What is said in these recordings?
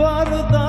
bardak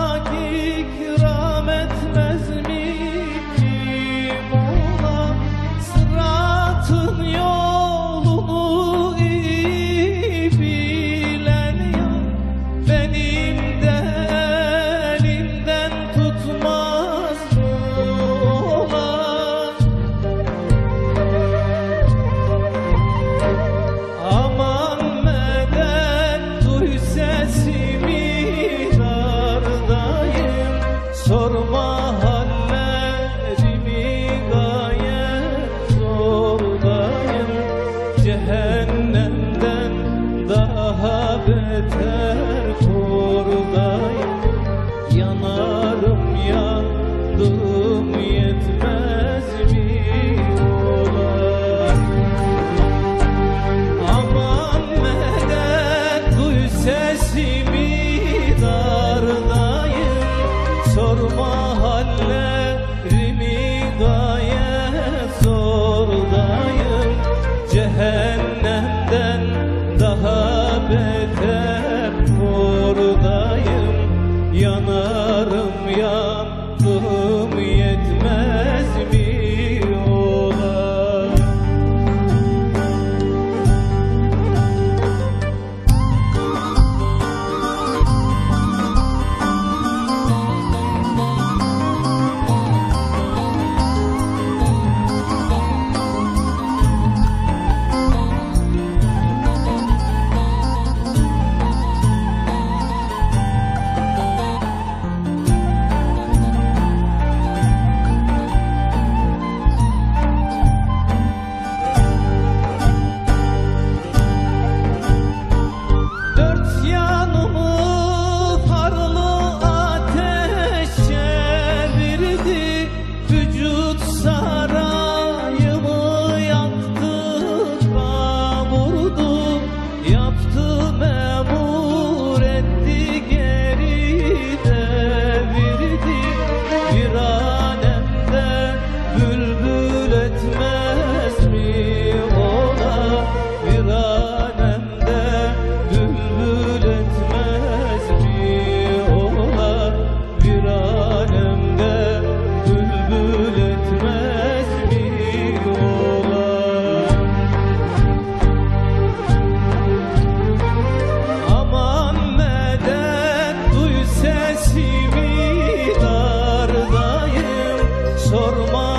Sorma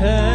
Yeah.